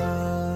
RJ Ramesh के साथ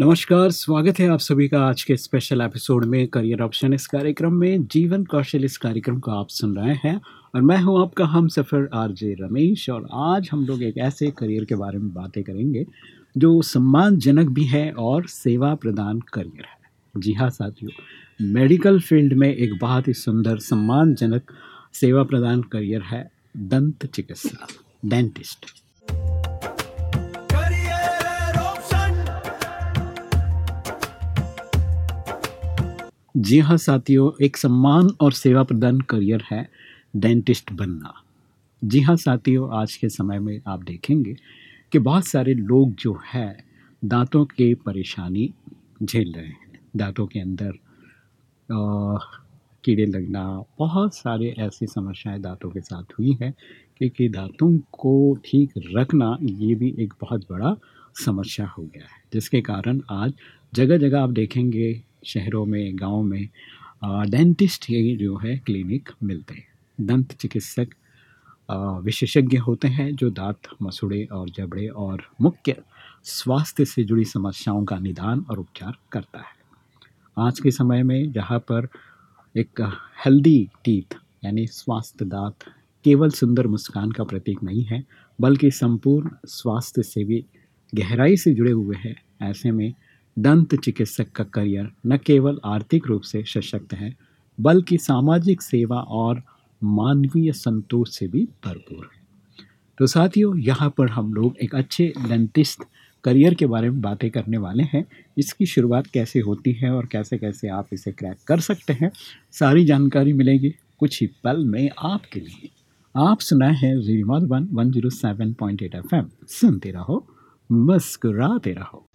नमस्कार, स्वागत है आप सभी का आज के स्पेशल एपिसोड में करियर ऑप्शन इस कार्यक्रम में। जीवन कौशल इस कार्यक्रम को आप सुन रहे हैं और मैं हूँ आपका हम सफ़र आर जे रमेश और आज हम लोग एक ऐसे करियर के बारे में बातें करेंगे जो सम्मानजनक भी है और सेवा प्रदान करियर है। जी हाँ साथियों मेडिकल फ़ील्ड में एक बहुत ही सुंदर, सम्मानजनक सेवा प्रदान करियर है, दंत चिकित्सा डेंटिस्ट जी हाँ साथियों एक सम्मान और सेवा प्रदान करियर है डेंटिस्ट बनना। जी हाँ साथियों आज के समय में आप देखेंगे कि बहुत सारे लोग जो है दांतों के परेशानी झेल रहे हैं। दांतों के अंदर अ, कीड़े लगना बहुत सारे ऐसी समस्याएँ दांतों के साथ हुई हैं क्योंकि दांतों को ठीक रखना ये भी एक बहुत बड़ा समस्या हो गया है। जिसके कारण आज जगह जगह आप देखेंगे शहरों में, गाँव में डेंटिस्ट के जो है क्लिनिक मिलते हैं। दंत चिकित्सक विशेषज्ञ होते हैं जो दांत, मसूड़े और जबड़े और मुख्य स्वास्थ्य से जुड़ी समस्याओं का निदान और उपचार करता है। आज के समय में जहाँ पर एक हेल्दी टीथ यानी स्वास्थ्य दांत केवल सुंदर मुस्कान का प्रतीक नहीं है, बल्कि संपूर्ण स्वास्थ्य से भी गहराई से जुड़े हुए हैं। ऐसे में दंत चिकित्सक का करियर न केवल आर्थिक रूप से सशक्त है, बल्कि सामाजिक सेवा और मानवीय संतोष से भी भरपूर है। तो साथियों, यहाँ पर हम लोग एक अच्छे डेंटिस्ट करियर के बारे में बातें करने वाले हैं। इसकी शुरुआत कैसे होती है और कैसे कैसे आप इसे क्रैक कर सकते हैं, सारी जानकारी मिलेगी कुछ ही पल में आपके लिए। आप सुनाए हैं radio one one zero seven point eight F M. सुनते रहो, मुस्कुराते रहो।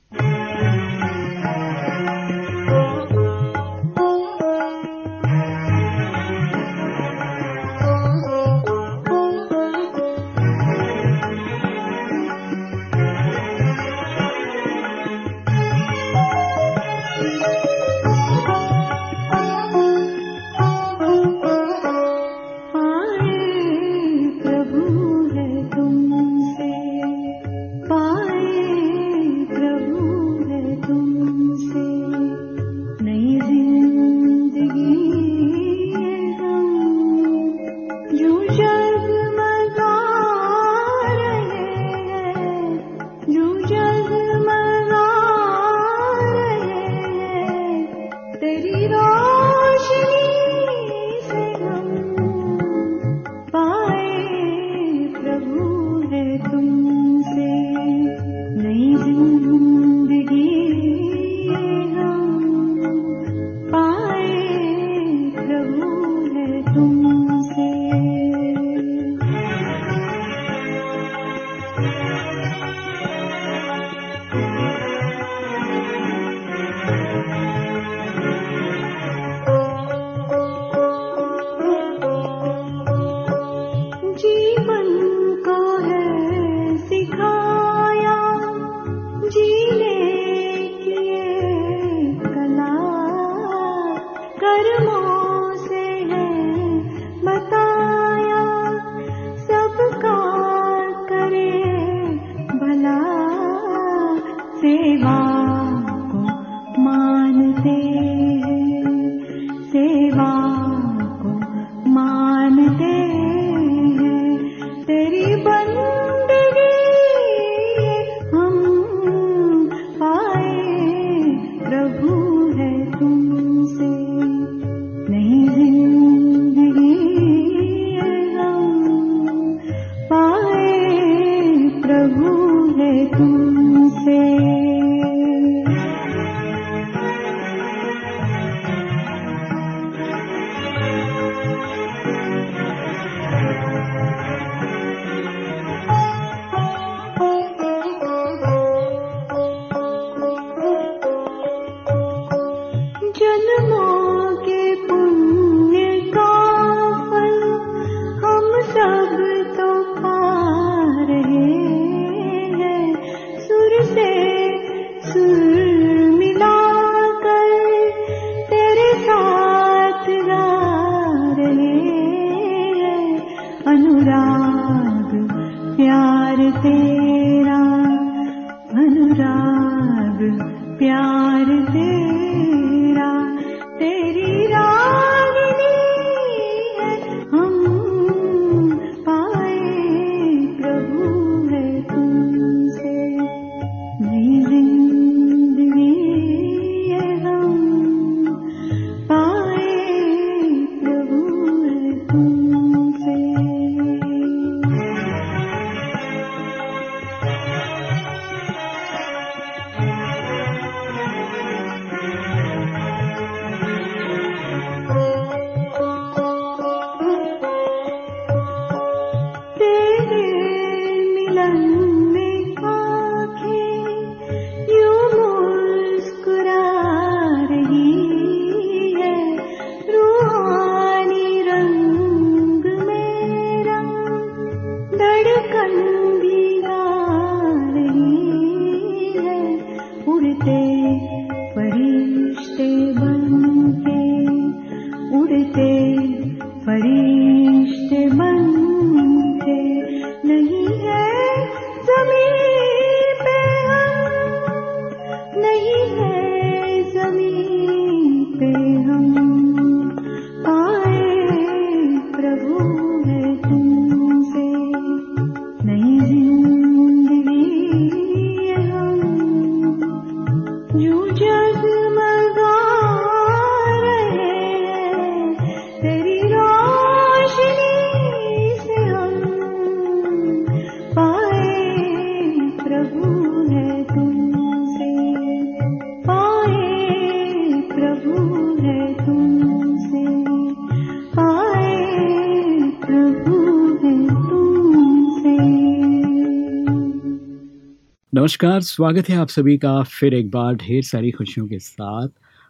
नमस्कार, स्वागत है आप सभी का फिर एक बार ढेर सारी खुशियों के साथ।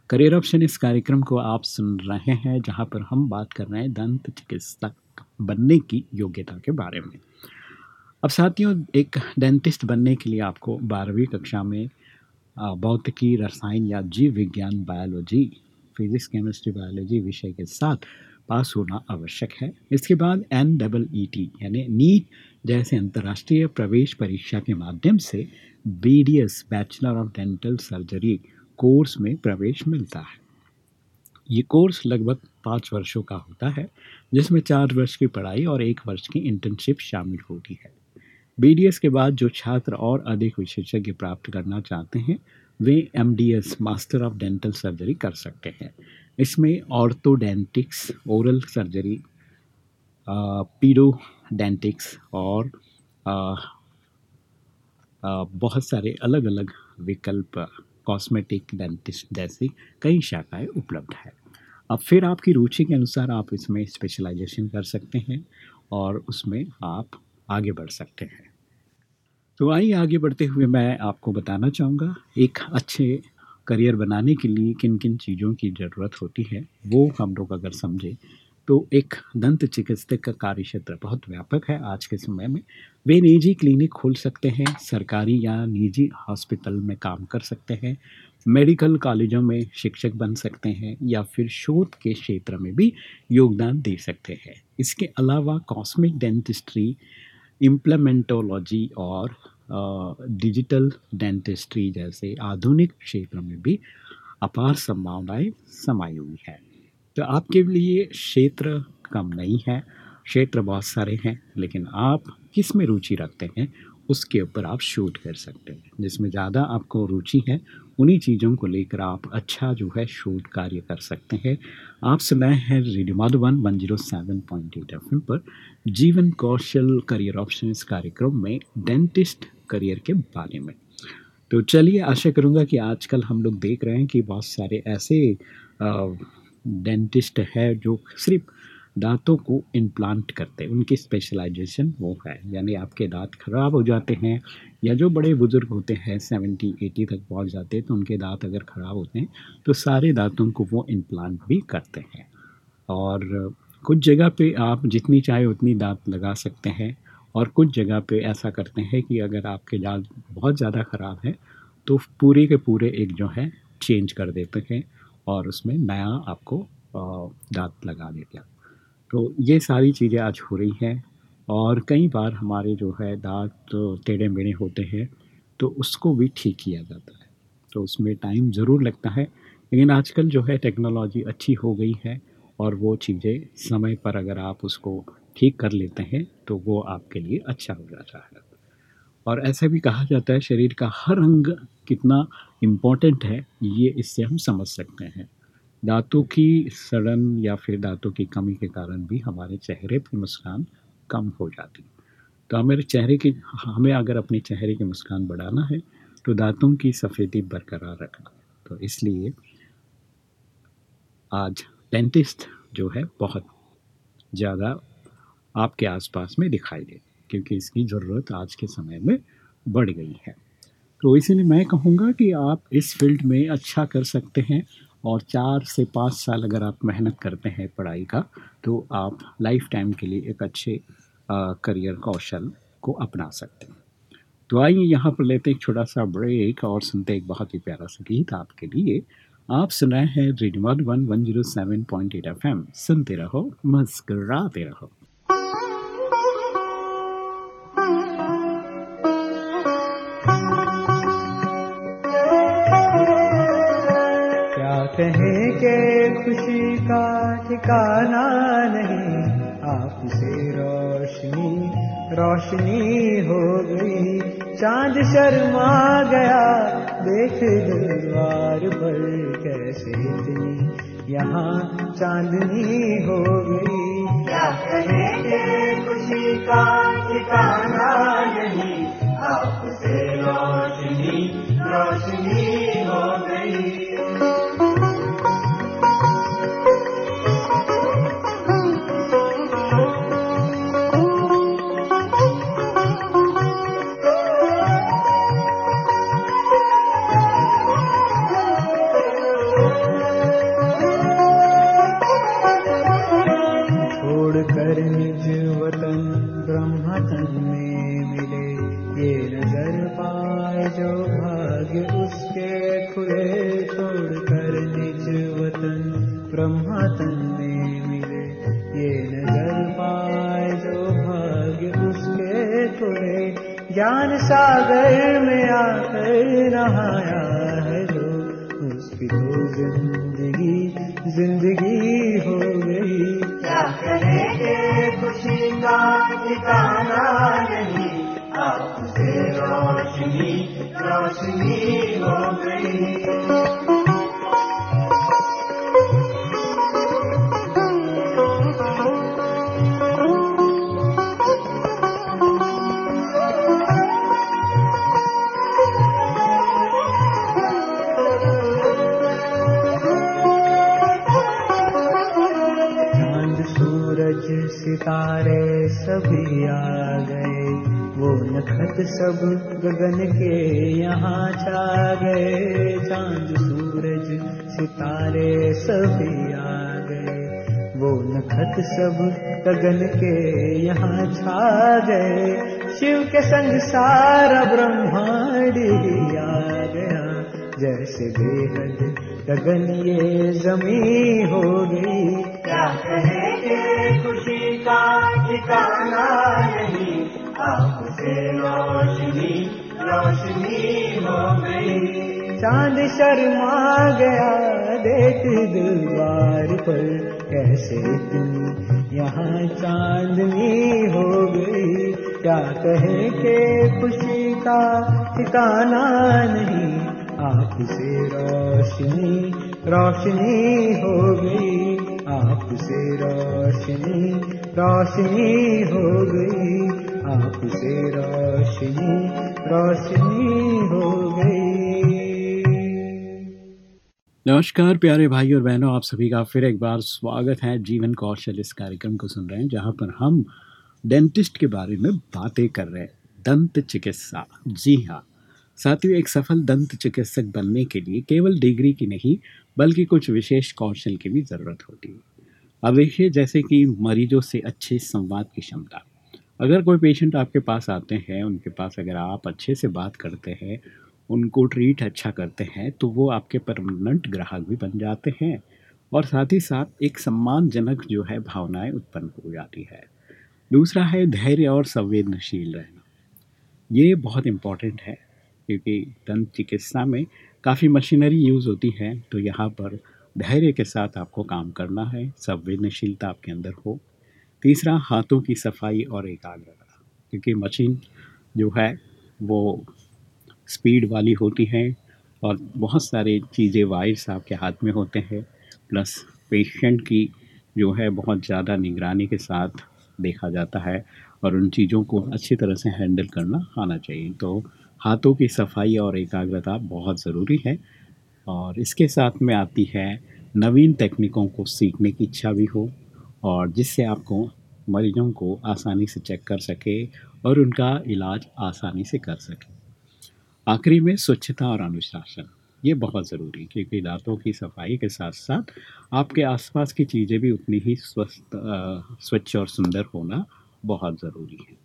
करियर ऑप्शन इस कार्यक्रम को आप सुन रहे हैं, जहाँ पर हम बात कर रहे हैं दंत चिकित्सक बनने की योग्यता के बारे में। अब साथियों, एक डेंटिस्ट बनने के लिए आपको बारहवीं कक्षा में भौतिकी, रसायन या जीव विज्ञान बायोलॉजी फिजिक्स केमिस्ट्री बायोलॉजी विषय के साथ पास होना आवश्यक है। इसके बाद एन डबल ई टी यानी नीट जैसे अंतर्राष्ट्रीय प्रवेश परीक्षा के माध्यम से B D S bachelor of dental surgery course में प्रवेश मिलता है। ये कोर्स लगभग पाँच वर्षों का होता है, जिसमें चार वर्ष की पढ़ाई और एक वर्ष की इंटर्नशिप शामिल होती है। BDS के बाद जो छात्र और अधिक विशेषज्ञ प्राप्त करना चाहते हैं, वे MDS master of dental surgery कर सकते हैं। इसमें ऑर्थोडेंटिक्स ओरल सर्जरी पीडोडेंटिक्स और आ, आ, बहुत सारे अलग अलग विकल्प कॉस्मेटिक डेंटिस्ट जैसी कई शाखाएँ उपलब्ध है। अब फिर आपकी रुचि के अनुसार आप इसमें स्पेशलाइजेशन कर सकते हैं और उसमें आप आगे बढ़ सकते हैं। तो आइए आगे बढ़ते हुए मैं आपको बताना चाहूँगा एक अच्छे करियर बनाने के लिए किन किन चीज़ों की ज़रूरत होती है वो हम लोग अगर समझें तो एक दंत चिकित्सक का कार्य क्षेत्र बहुत व्यापक है। आज के समय में वे निजी क्लिनिक खोल सकते हैं, सरकारी या निजी हॉस्पिटल में काम कर सकते हैं, मेडिकल कॉलेजों में शिक्षक बन सकते हैं या फिर शोध के क्षेत्र में भी योगदान दे सकते हैं। इसके अलावा कॉस्मिक डेंटिस्ट्री, इम्प्लीमेंटोलॉजी और डिजिटल डेंटिस्ट्री जैसे आधुनिक क्षेत्र में भी अपार संभावनाएँ समाई हुई है। तो आपके लिए क्षेत्र कम नहीं है, क्षेत्र बहुत सारे हैं, लेकिन आप किसमें रुचि रखते हैं, उसके ऊपर आप शूट कर सकते हैं। जिसमें ज़्यादा आपको रुचि है, उन्हीं चीज़ों को लेकर आप अच्छा जो है शोध कार्य कर सकते हैं। आप सुनाए हैं radio Madhuban one zero seven point eight F पर। जीवन कौशल करियर ऑप्शन इस कार्यक्रम में डेंटिस्ट करियर के बारे में। तो चलिए आशा करूँगा कि आजकल हम लोग देख रहे हैं कि बहुत सारे ऐसे डेंटिस्ट है जो सिर्फ़ दांतों को इम्प्लांट करते हैं। उनकी स्पेशलाइजेशन वो है। यानी आपके दांत खराब हो जाते हैं या जो बड़े बुज़ुर्ग होते हैं, सेवेंटी, एटी तक पहुँच जाते हैं तो उनके दांत अगर ख़राब होते हैं तो सारे दांतों को वो इम्प्लांट भी करते हैं। और कुछ जगह पे आप जितनी चाहे उतनी दांत लगा सकते हैं और कुछ जगह पे ऐसा करते हैं कि अगर आपके दांत बहुत ज़्यादा ख़राब है तो पूरे के पूरे एक जो है, चेंज कर देते हैं। और उसमें नया आपको दांत लगा हैं तो ये सारी चीज़ें आज हो रही हैं और कई बार हमारे जो है दांत टेढ़े मेढ़े होते हैं तो उसको भी ठीक किया जाता है। तो उसमें टाइम ज़रूर लगता है, लेकिन आजकल जो है टेक्नोलॉजी अच्छी हो गई है और वो चीज़ें समय पर अगर आप उसको ठीक कर लेते हैं तो वो आपके लिए अच्छा हो जाता है। और ऐसा भी कहा जाता है, शरीर का हर अंग कितना इम्पोर्टेंट है, ये इससे हम समझ सकते हैं। दांतों की सड़न या फिर दांतों की कमी के कारण भी हमारे चेहरे पर मुस्कान कम हो जाती तो हमारे चेहरे की, हमें अगर अपने चेहरे की मुस्कान बढ़ाना है तो दांतों की सफ़ेदी बरकरार रखना तो इसलिए आज डेंटिस्ट जो है, बहुत ज़्यादा आपके आसपास में दिखाई दे क्योंकि इसकी ज़रूरत आज के समय में बढ़ गई है। तो इसीलिए मैं कहूँगा कि आप इस फ़ील्ड में अच्छा कर सकते हैं और चार से पाँच साल अगर आप मेहनत करते हैं पढ़ाई का तो आप लाइफ टाइम के लिए एक अच्छे आ, करियर कौशल को अपना सकते हैं। तो आइए यहाँ पर लेते एक छोटा सा ब्रेक और सुनते एक बहुत ही प्यारा सा गीत आपके लिए। आप सुन रहे हैं radio one one zero seven point eight F M. सुनते रहो मुस्कराते रहो। ठिकाना नहीं, आपसे रोशनी रोशनी हो गई। चाँद शर्मा गया, देख दरबार पर कैसे इतनी यहाँ चांदनी हो गई। खुशी का ठिकाना नहीं, आपसे रोशनी रोशनी सागर में आकर नहाया है जो उसकी तो ज़िंदगी ज़िंदगी हो गई। क्या खुशी का ठिकाना नहीं? आपसे रोशनी रोशनी नखत सब गगन के यहाँ छा गए। चाँद, सूरज, सितारे सभी आ गए। वो नखत सब गगन के यहाँ छा गए। शिव के संग सारा ब्रह्मांड आ गया। जैसे बेहद गगन ये जमी हो गई। क्या कहेंगे खुशी का ठिकाना नहीं। रोशनी रोशनी हो गई चाँद शर्मा गया, देख दीवार पर। कैसे इतनी यहाँ चांदनी हो गई? क्या कहे के खुशी का ठिकाना नहीं? आपसे रोशनी रोशनी हो गई। आपसे रोशनी रोशनी हो गई। आपसे रोशनी रोशनी हो गई। नमस्कार प्यारे भाई और बहनों, आप सभी का फिर एक बार स्वागत है जीवन कौशल इस कार्यक्रम को सुन रहे हैं, जहाँ पर हम डेंटिस्ट के बारे में बातें कर रहे हैं। दंत चिकित्सा। जी हाँ साथियों, एक सफल दंत चिकित्सक बनने के लिए केवल डिग्री की नहीं, बल्कि कुछ विशेष कौशल की भी ज़रूरत होती है। अब देखिए, जैसे कि मरीजों से अच्छे संवाद की क्षमता। अगर कोई पेशेंट आपके पास आते हैं, उनके पास अगर आप अच्छे से बात करते हैं, उनको ट्रीट अच्छा करते हैं तो वो आपके परमानेंट ग्राहक भी बन जाते हैं। और साथ ही साथ एक सम्मानजनक जो है भावनाएँ उत्पन्न हो जाती है। दूसरा है धैर्य और संवेदनशील रहना। ये बहुत इंपॉर्टेंट है, क्योंकि दंत चिकित्सा में काफ़ी मशीनरी यूज़ होती है तो यहाँ पर धैर्य के साथ आपको काम करना है, संवेदनशीलता आपके अंदर हो। तीसरा, हाथों की सफ़ाई और एकाग्रता। क्योंकि मशीन जो है, वो स्पीड वाली होती है और बहुत सारे चीज़ें वायर्स आपके हाथ में होते हैं, प्लस पेशेंट की जो है, बहुत ज़्यादा निगरानी के साथ देखा जाता है और उन चीज़ों को अच्छी तरह से हैंडल करना आना चाहिए। तो हाथों की सफ़ाई और एकाग्रता बहुत ज़रूरी है और इसके साथ में आती है, नवीन तकनीकों को सीखने की इच्छा भी हो और जिससे आपको, मरीजों को आसानी से चेक कर सके और उनका इलाज आसानी से कर सके। आखिरी में स्वच्छता और अनुशासन, ये बहुत ज़रूरी क्योंकि दांतों की सफ़ाई के साथ साथ आपके आसपास की चीज़ें भी उतनी ही स्वस्थ स्वच्छ और सुंदर होना बहुत ज़रूरी है।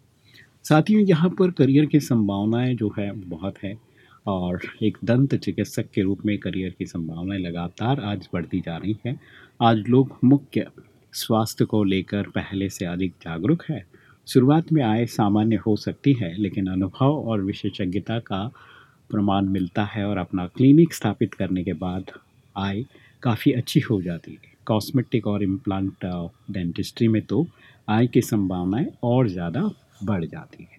साथियों यहाँ पर करियर की संभावनाएँ जो है, बहुत है और एक दंत चिकित्सक के रूप में करियर की संभावनाएँ लगातार आज बढ़ती जा रही हैं। आज लोग मुख्य स्वास्थ्य को लेकर पहले से अधिक जागरूक है। शुरुआत में आय सामान्य हो सकती है, लेकिन अनुभव और विशेषज्ञता का प्रमाण मिलता है और अपना क्लिनिक स्थापित करने के बाद आय काफ़ी अच्छी हो जाती है। कॉस्मेटिक और इम्प्लांट डेंटिस्ट्री में तो आय की संभावनाएँ और ज़्यादा बढ़ जाती है।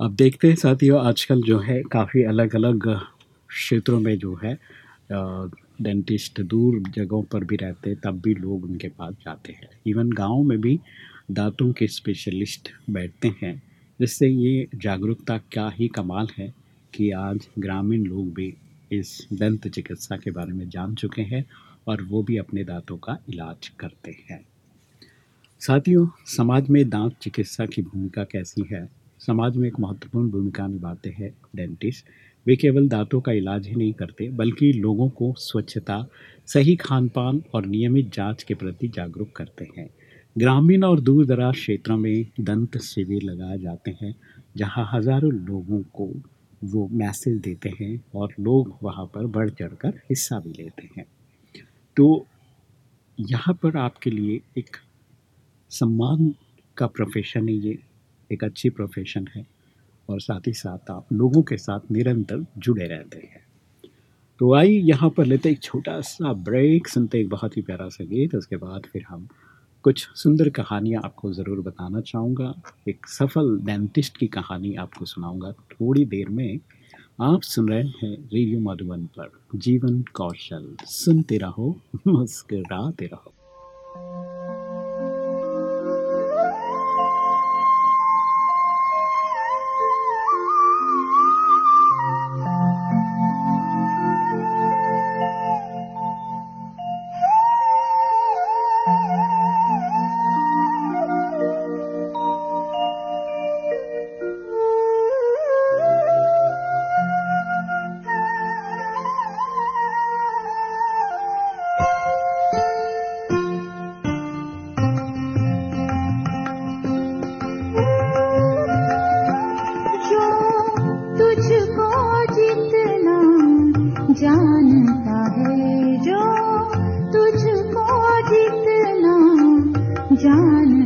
अब देखते हैं साथियों, आजकल जो है काफ़ी अलग अलग क्षेत्रों में जो है डेंटिस्ट दूर जगहों पर भी रहते हैं, तब भी लोग उनके पास जाते हैं। इवन गाँव में भी दांतों के स्पेशलिस्ट बैठते हैं। जिससे ये जागरूकता क्या ही कमाल है कि आज ग्रामीण लोग भी इस दंत चिकित्सा के बारे में जान चुके हैं और वो भी अपने दांतों का इलाज करते हैं। साथियों, समाज में दांत चिकित्सा की भूमिका कैसी है? समाज में एक महत्वपूर्ण भूमिका निभाते हैं डेंटिस्ट। वे केवल दांतों का इलाज ही नहीं करते, बल्कि लोगों को स्वच्छता, सही खान पान और नियमित जाँच के प्रति जागरूक करते हैं। ग्रामीण और दूर दराज क्षेत्रों में दंत शिविर लगाए जाते हैं, जहाँ हज़ारों लोगों को वो मैसेज देते हैं और लोग वहाँ पर बढ़ चढ़कर हिस्सा भी लेते हैं। तो यहाँ पर आपके लिए एक सम्मान का प्रोफेशन है ये, एक अच्छी प्रोफेशन है। और साथ ही साथ आप लोगों के साथ निरंतर जुड़े रहते हैं। तो आइए यहाँ पर लेते एक छोटा सा ब्रेक सुनते एक बहुत ही प्यारा सा गीत, उसके बाद फिर हम कुछ सुंदर कहानियाँ आपको ज़रूर बताना चाहूँगा। एक सफल डेंटिस्ट की कहानी आपको सुनाऊँगा। थोड़ी देर में आप सुन रहे हैं रेडियो मधुबन पर। जीवन कौशल। सुनते रहो, मुस्कुराते रहो। 我将。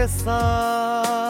के साथ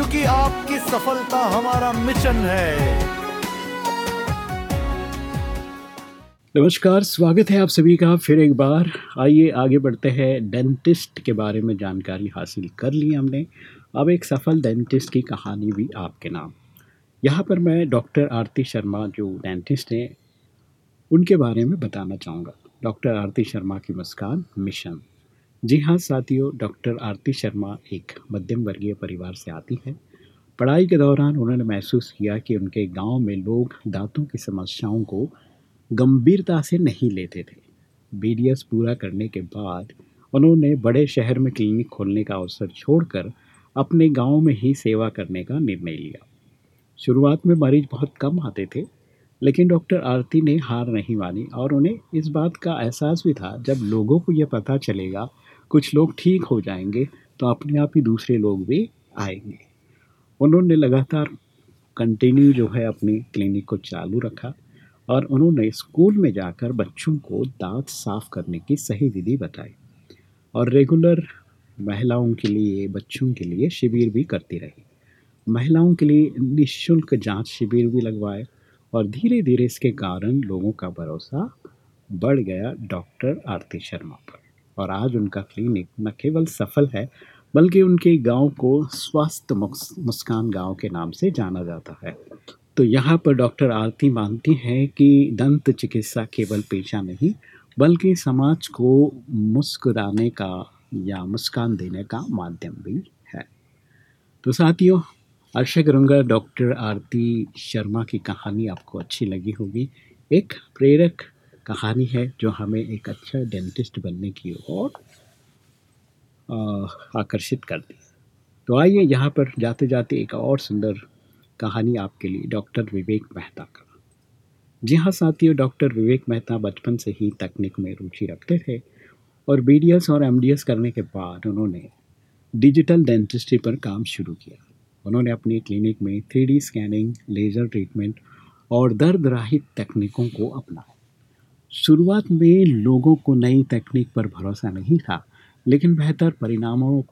क्योंकि आपकी सफलता हमारा मिशन है। नमस्कार, स्वागत है आप सभी का फिर एक बार। आइए, आगे बढ़ते हैं। डेंटिस्ट के बारे में जानकारी हासिल कर ली हमने। अब एक सफल डेंटिस्ट की कहानी भी आपके नाम। यहाँ पर मैं डॉक्टर आरती शर्मा, जो डेंटिस्ट हैं, उनके बारे में बताना चाहूँगा। डॉक्टर आरती शर्मा की मुस्कान मिशन। जी हाँ साथियों, डॉक्टर आरती शर्मा एक मध्यम वर्गीय परिवार से आती है। पढ़ाई के दौरान उन्होंने महसूस किया कि उनके गाँव में लोग दांतों की समस्याओं को गंभीरता से नहीं लेते थे। बी पूरा करने के बाद उन्होंने बड़े शहर में क्लिनिक खोलने का अवसर छोड़कर अपने गाँव में ही सेवा करने का निर्णय लिया। शुरुआत में मरीज़ बहुत कम आते थे, लेकिन डॉक्टर आरती ने हार नहीं मानी और उन्हें इस बात का एहसास भी था, जब लोगों को यह पता चलेगा कुछ लोग ठीक हो जाएँगे तो अपने आप ही दूसरे लोग भी आएँगे। उन्होंने लगातार कंटिन्यू जो है अपनी क्लिनिक को चालू रखा और उन्होंने स्कूल में जाकर बच्चों को दांत साफ़ करने की सही विधि बताई और रेगुलर महिलाओं के लिए, बच्चों के लिए शिविर भी करती रही। महिलाओं के लिए निःशुल्क जाँच शिविर भी लगवाए और धीरे धीरे इसके कारण लोगों का भरोसा बढ़ गया डॉक्टर आरती शर्मा पर। और आज उनका क्लिनिक न केवल सफल है, बल्कि उनके गाँव को स्वास्थ्य मुस्कान गाँव के नाम से जाना जाता है। तो यहाँ पर डॉक्टर आरती मानती हैं कि दंत चिकित्सा केवल पेशा नहीं, बल्कि समाज को मुस्कुराने का या मुस्कान देने का माध्यम भी है। तो साथियों आशा करूँगा डॉक्टर आरती शर्मा की कहानी आपको अच्छी लगी होगी। एक प्रेरक कहानी है जो हमें एक अच्छा डेंटिस्ट बनने की ओर आकर्षित कर दी तो आइए यहाँ पर जाते जाते एक और सुंदर कहानी आपके लिए डॉक्टर विवेक मेहता का। जी हाँ साथियों, डॉक्टर विवेक मेहता बचपन से ही तकनीक में रुचि रखते थे और बीडीएस और एमडीएस करने के बाद उन्होंने डिजिटल डेंटिस्ट्री पर काम शुरू किया। उन्होंने अपनी क्लिनिक में थ्री स्कैनिंग, लेज़र ट्रीटमेंट और दर्द राहित तकनीकों को अपनाया। शुरुआत में लोगों को नई तकनीक पर भरोसा नहीं था, लेकिन बेहतर परिणामों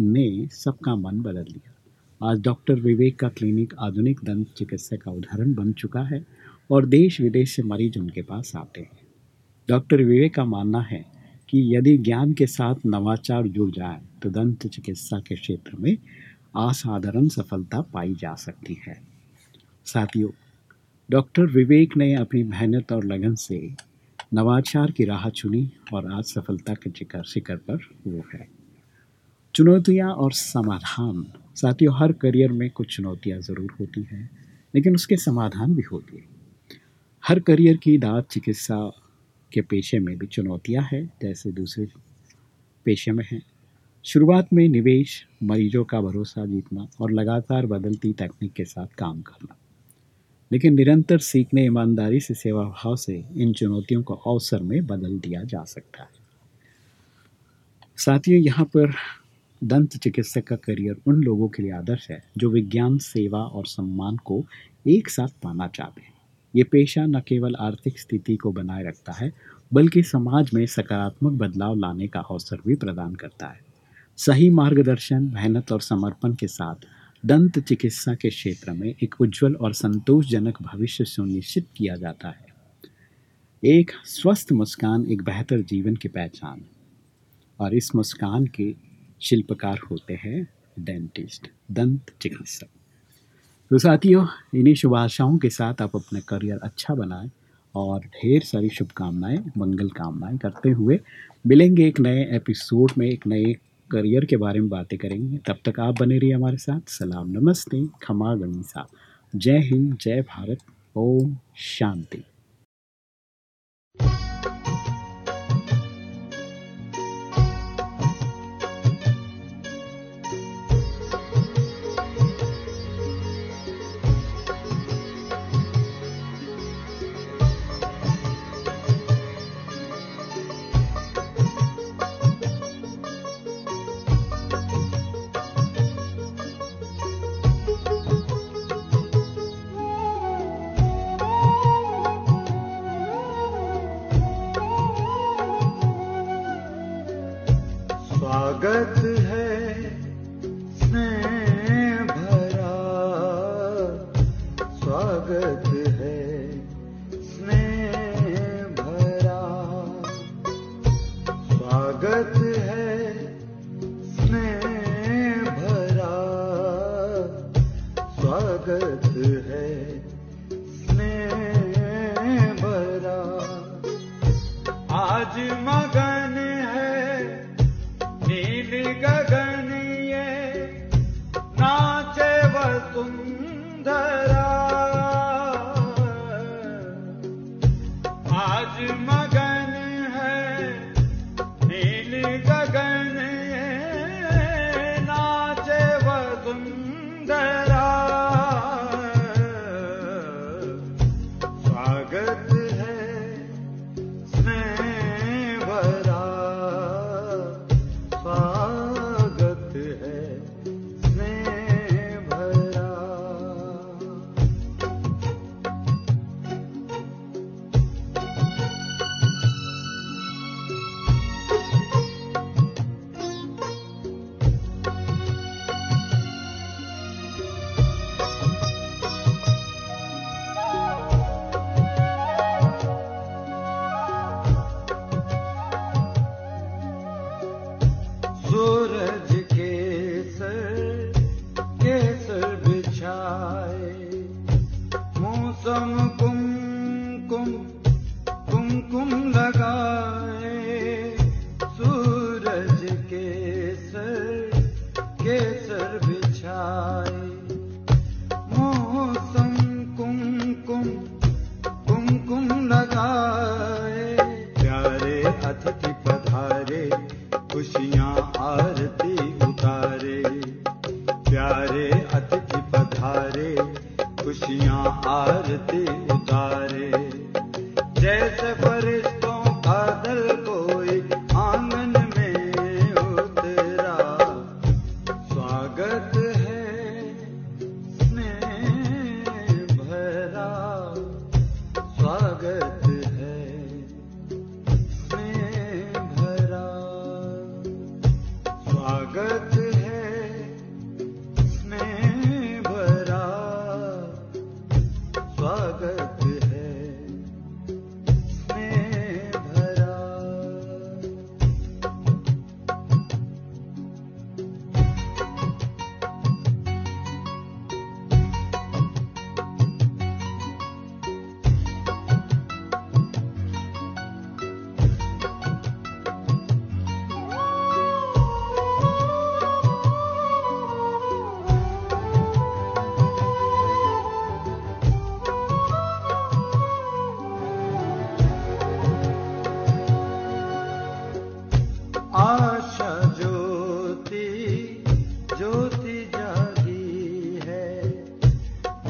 ने सबका मन बदल दिया। आज डॉक्टर विवेक का क्लिनिक आधुनिक दंत चिकित्सा का उदाहरण बन चुका है और देश विदेश से मरीज़ उनके पास आते हैं। डॉक्टर विवेक का मानना है कि यदि ज्ञान के साथ नवाचार जुड़ जाए तो दंत चिकित्सा के क्षेत्र में असाधारण सफलता पाई जा सकती है। साथियों, डॉक्टर विवेक ने अपनी मेहनत और लगन से नवाचार की राह चुनी और आज सफलता के शिखर शिखर पर वो है। चुनौतियाँ और समाधान। साथियों, हर करियर में कुछ चुनौतियाँ ज़रूर होती हैं, लेकिन उसके समाधान भी होती है। हर करियर की दांत चिकित्सा के पेशे में भी चुनौतियाँ हैं, जैसे दूसरे पेशे में हैं। शुरुआत में निवेश, मरीजों का भरोसा जीतना और लगातार बदलती तकनीक के साथ काम करना। लेकिन निरंतर सीखने, ईमानदारी से, सेवा भाव से इन चुनौतियों को अवसर में बदल दिया जा सकता है। साथियों, यहाँ पर दंत चिकित्सक का करियर उन लोगों के लिए आदर्श है, जो विज्ञान, सेवा और सम्मान को एक साथ पाना चाहते हैं। ये पेशा न केवल आर्थिक स्थिति को बनाए रखता है, बल्कि समाज में सकारात्मक बदलाव लाने का अवसर भी प्रदान करता है। सही मार्गदर्शन, मेहनत और समर्पण के साथ दंत चिकित्सा के क्षेत्र में एक उज्जवल और संतोषजनक भविष्य सुनिश्चित किया जाता है। एक स्वस्थ मुस्कान एक बेहतर जीवन की पहचान। और इस मुस्कान के शिल्पकार होते हैं डेंटिस्ट, दंत चिकित्सक। तो साथियों, इन्हीं शुभ आशाओं के साथ आप अपना करियर अच्छा बनाएँ और ढेर सारी शुभकामनाएँ, मंगल कामनाएँ करते हुए मिलेंगे एक नए एपिसोड में, एक नए करियर के बारे में बातें करेंगे। तब तक आप बने रहिए हमारे साथ। सलाम, नमस्ते, खमा गणिसा जय हिंद, जय भारत। ओम शांति। आज मगन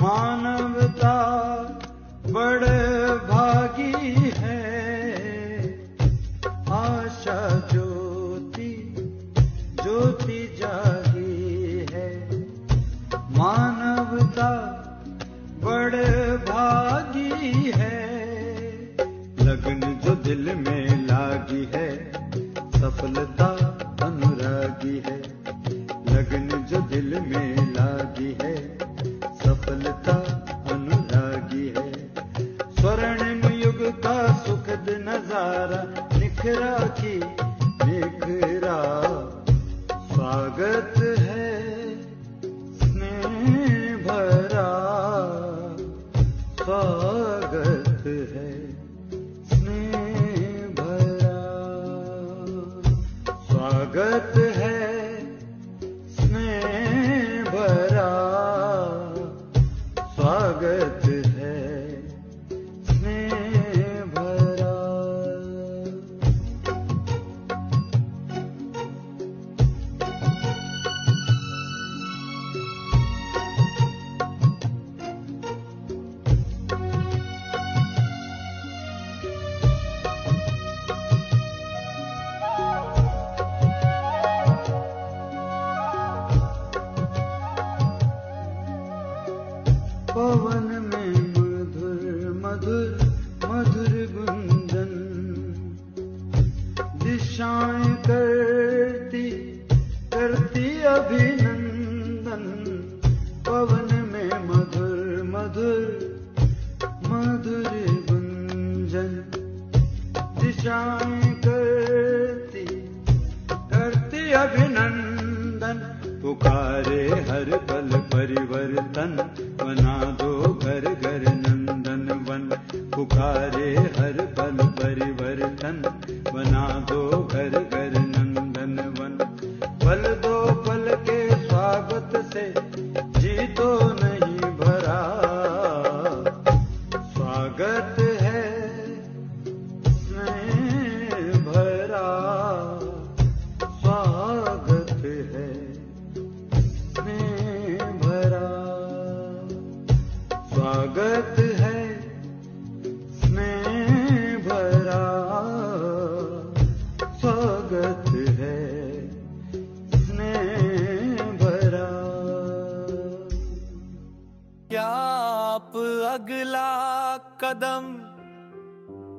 मानवता बड़े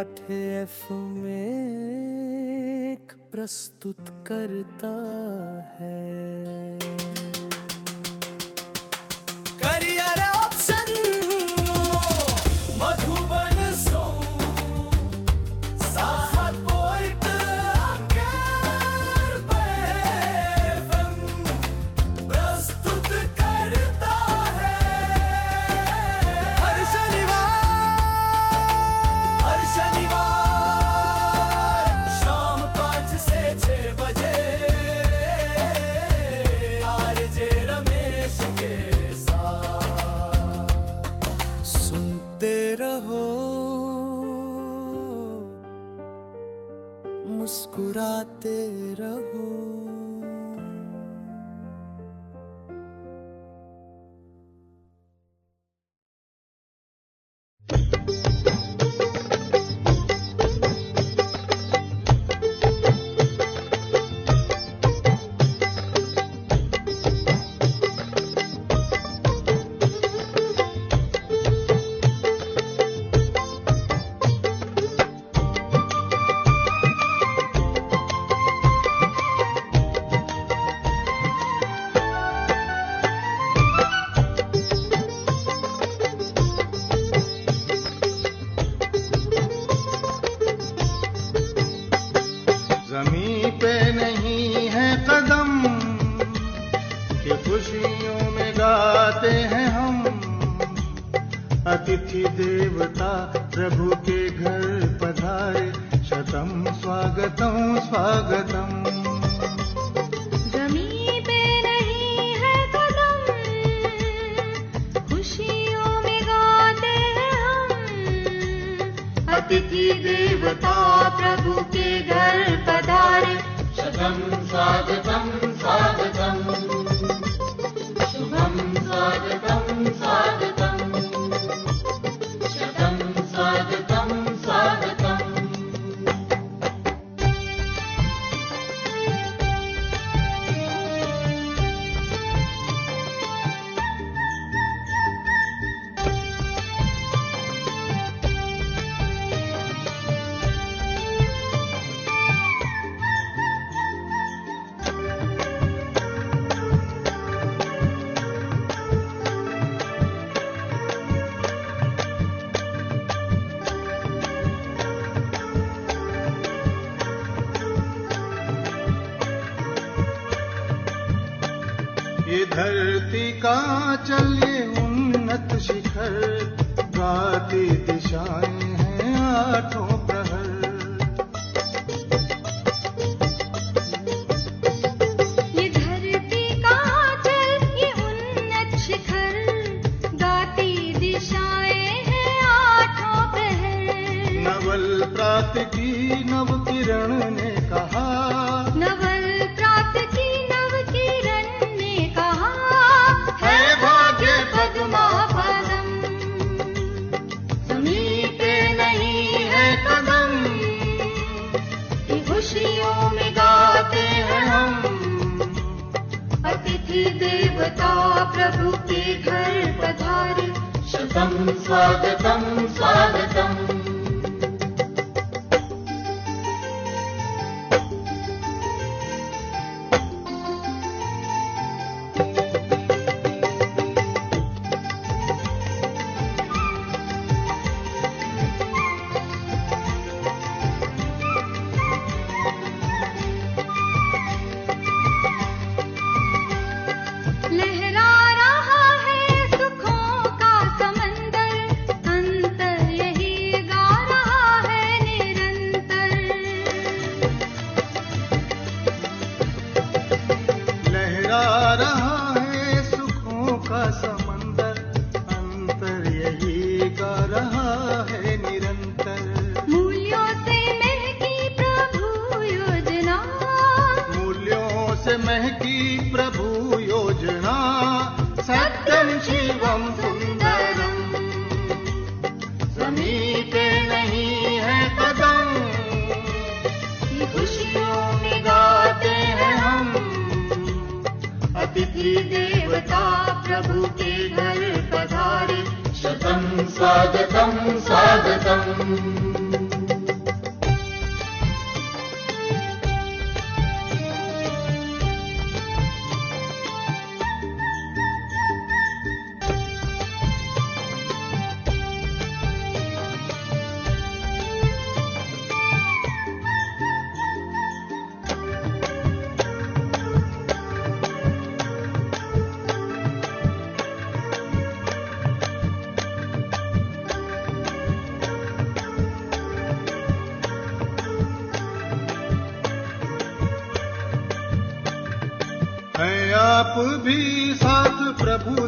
आठ एफ़ में प्रस्तुत करता है।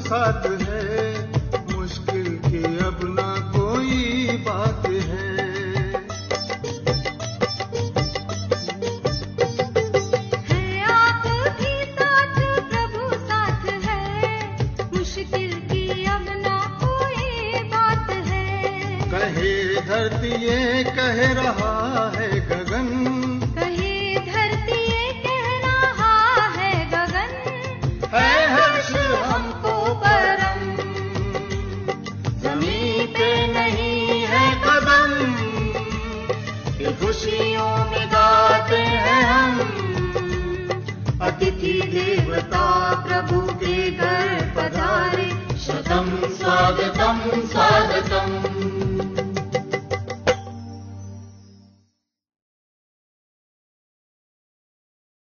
साथ प्रभु